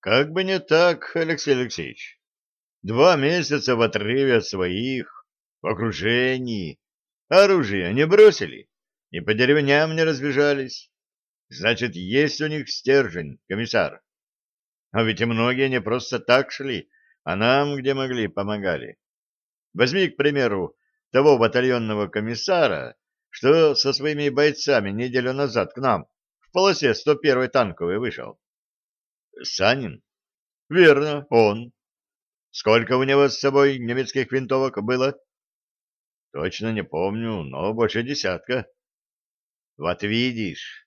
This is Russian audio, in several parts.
Как бы не так, Алексей Алексеевич. Два месяца в отрыве от своих, в окружении. Оружие не бросили и по деревням не разбежались. Значит, есть у них стержень, комиссар. А ведь и многие не просто так шли, а нам, где могли, помогали. Возьми, к примеру, того батальонного комиссара, что со своими бойцами неделю назад к нам в полосе 101-й танковой вышел. Санин? Верно, он. Сколько у него с собой немецких винтовок было? Точно не помню, но больше десятка. Вот видишь.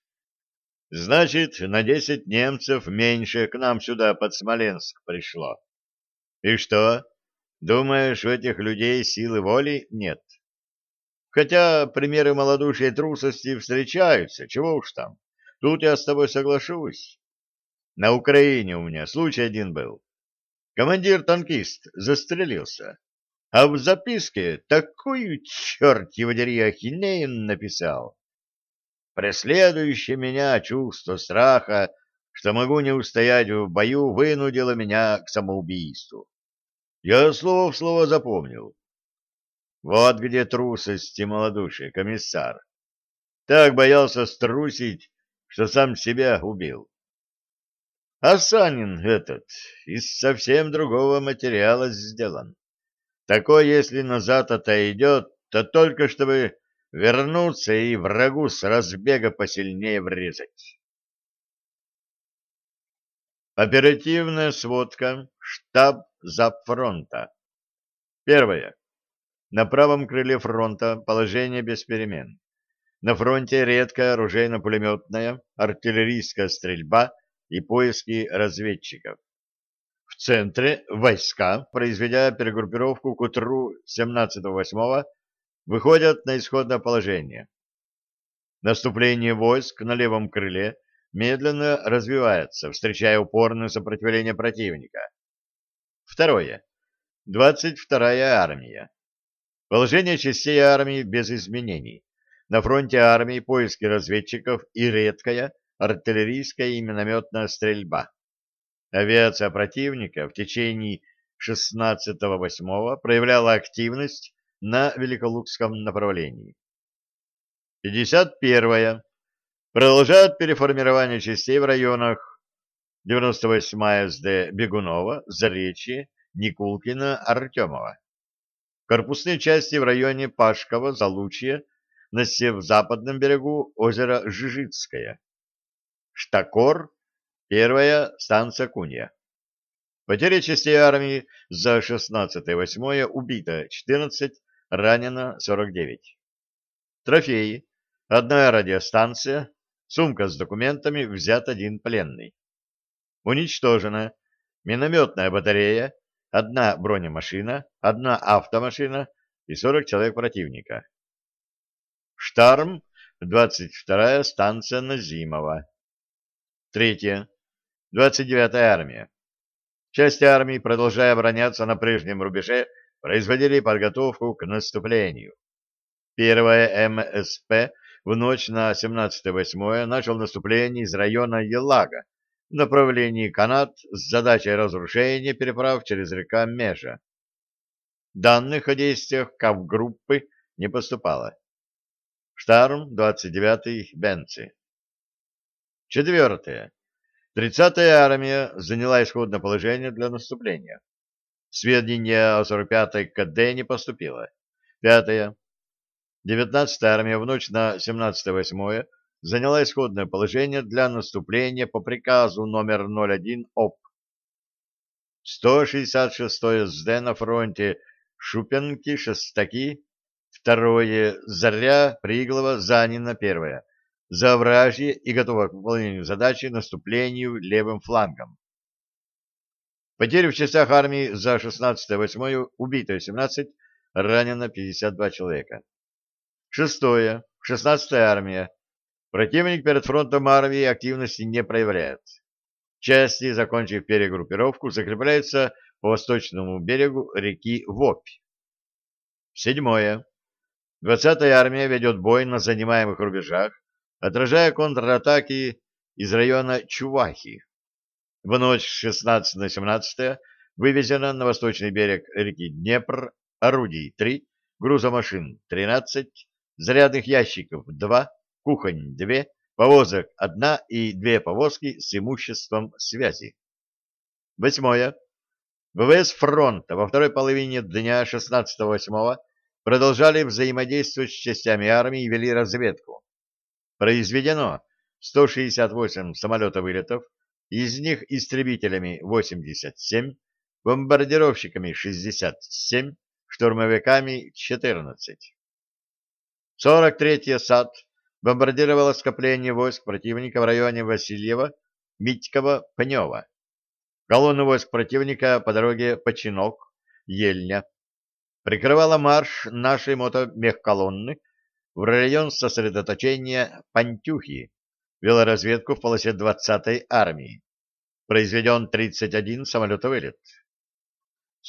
Значит, на десять немцев меньше к нам сюда под Смоленск пришло. И что? Думаешь, у этих людей силы воли нет? Хотя примеры малодушия и трусости встречаются, чего уж там. Тут я с тобой соглашусь. На Украине у меня случай один был. Командир-танкист застрелился, а в записке такую, черт его дери, ахинею написал. Преследующее меня чувство страха, что могу не устоять в бою, вынудило меня к самоубийству. Я слово в слово запомнил. Вот где трусость и малодушие, комиссар. Так боялся струсить, что сам себя убил. А Санин этот из совсем другого материала сделан. Такой, если назад отойдет, то только чтобы вернуться и врагу с разбега посильнее врезать. Оперативная сводка. Штаб Запфронта. Первое. На правом крыле фронта положение без перемен. На фронте редкая оружейно-пулеметная, артиллерийская стрельба и поиски разведчиков. В центре войска, произведя перегруппировку к утру 17-8, выходят на исходное положение. Наступление войск на левом крыле медленно развивается, встречая упорное сопротивление противника. Второе. 22-я армия. Положение частей армии без изменений. На фронте армии поиски разведчиков и редкая артиллерийская и минометная стрельба. Авиация противника в течение 16-8 проявляла активность на Великолукском направлении. 51-я. Продолжает переформирование частей в районах 98-я СД Бегунова, Заречье, Никулкина, Артемова. Корпусные части в районе Пашкова, Залучье, на северо-западном берегу озера Жижицкое. Штакор, первая станция Кунья. Потери частей армии за 16-8 убито 14, ранено 49. Трофеи. Одна радиостанция, сумка с документами, взят один пленный. Уничтожена минометная батарея, одна бронемашина, одна автомашина и 40 человек противника. Штарм, 22-я станция Назимова. Третье. 29-я армия. Части армии, продолжая обороняться на прежнем рубеже, производили подготовку к наступлению. Первая МСП в ночь на 17-8 начал наступление из района Елага в направлении Канат с задачей разрушения переправ через река Межа. Данных о действиях КАВ-группы не поступало. Штарм 29-й Бенци. Четвертое. Тридцатая армия заняла исходное положение для наступления. Сведения о 45-й КД не поступило. Пятое. 19-я армия в ночь на 17-8 заняла исходное положение для наступления по приказу номер 01 ОП. 166-е СД на фронте Шупенки, Шестаки, второе Заря, Приглова, Занина, первое за овражье и готова к выполнению задачи наступлению левым флангом. Потери в частях армии за 16-8 убито 17, ранено 52 человека. Шестое. 16-я армия. Противник перед фронтом армии активности не проявляет. Части, закончив перегруппировку, закрепляются по восточному берегу реки Вопь. Седьмое. 20-я армия ведет бой на занимаемых рубежах, отражая контратаки из района Чувахи. В ночь с 16 на 17 вывезено на восточный берег реки Днепр орудий 3, грузомашин 13, зарядных ящиков 2, кухонь 2, повозок 1 и 2 повозки с имуществом связи. Восьмое. ВВС фронта во второй половине дня 16-8 продолжали взаимодействовать с частями армии и вели разведку. Произведено 168 самолетов-вылетов, из них истребителями 87, бомбардировщиками 67, штурмовиками 14. 43-я САД бомбардировала скопление войск противника в районе Васильева, Митькова, Пнева. Колонну войск противника по дороге Починок, Ельня. Прикрывала марш нашей мотомехколонны в район сосредоточения Пантюхи, вела разведку в полосе 20-й армии. Произведен 31 самолетовылет.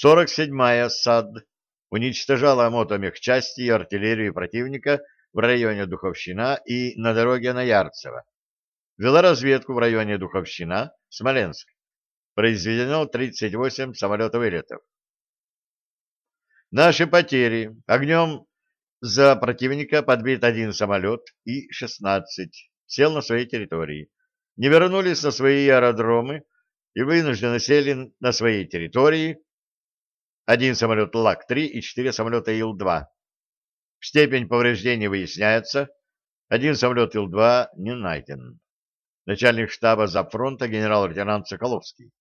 47-я САД уничтожала мотомехчасти и артиллерию противника в районе Духовщина и на дороге на Ярцево. Вела разведку в районе Духовщина, Смоленск. Произведено 38 самолетов-вылетов. Наши потери. Огнем за противника подбит один самолет и 16. Сел на своей территории. Не вернулись на свои аэродромы и вынуждены сели на своей территории один самолет ЛАК-3 и четыре самолета Ил-2. Степень повреждения выясняется. Один самолет Ил-2 не найден. Начальник штаба Запфронта генерал-лейтенант Соколовский.